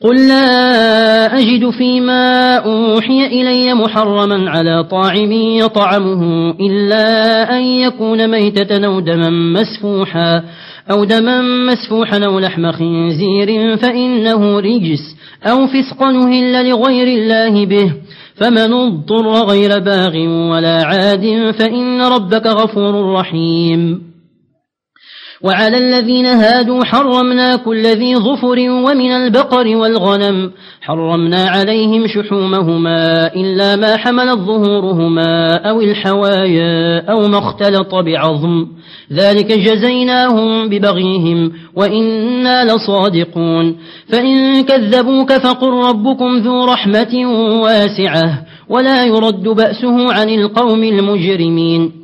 قل لا أجد فيما أوحي إلي محرما على طاعم يطعمه إلا أن يكون ميتة أو دما مسفوحا أو دما مسفوحا أو لحم خنزير فإنه رجس أو فسق نهل لغير الله به فمن اضطر غير باغ ولا عاد فإن ربك غفور رحيم وعلى الذين هادوا حرمنا كل ذي ظفر ومن البقر والغنم. حرمنا عليهم شحومهما إلا ما حملت ظهورهما أو الحوايا أو ما اختلط بعظم. ذلك جزيناهم ببغيهم وإنا لصادقون. فإن كذبوك فقل ربكم ذو رحمة واسعة ولا يرد بأسه عن القوم المجرمين.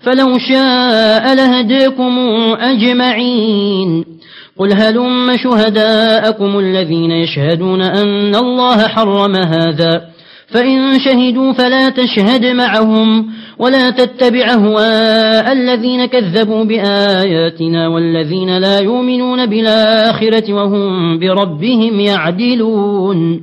فلو شاء لهديكم أجمعين. قل هلم شهداءكم الذين يشهدون أن الله حرم هذا. فإن شهدوا فلا تشهد معهم ولا تتبع هواء الذين كذبوا بآياتنا والذين لا يؤمنون بالآخرة وهم بربهم يعدلون.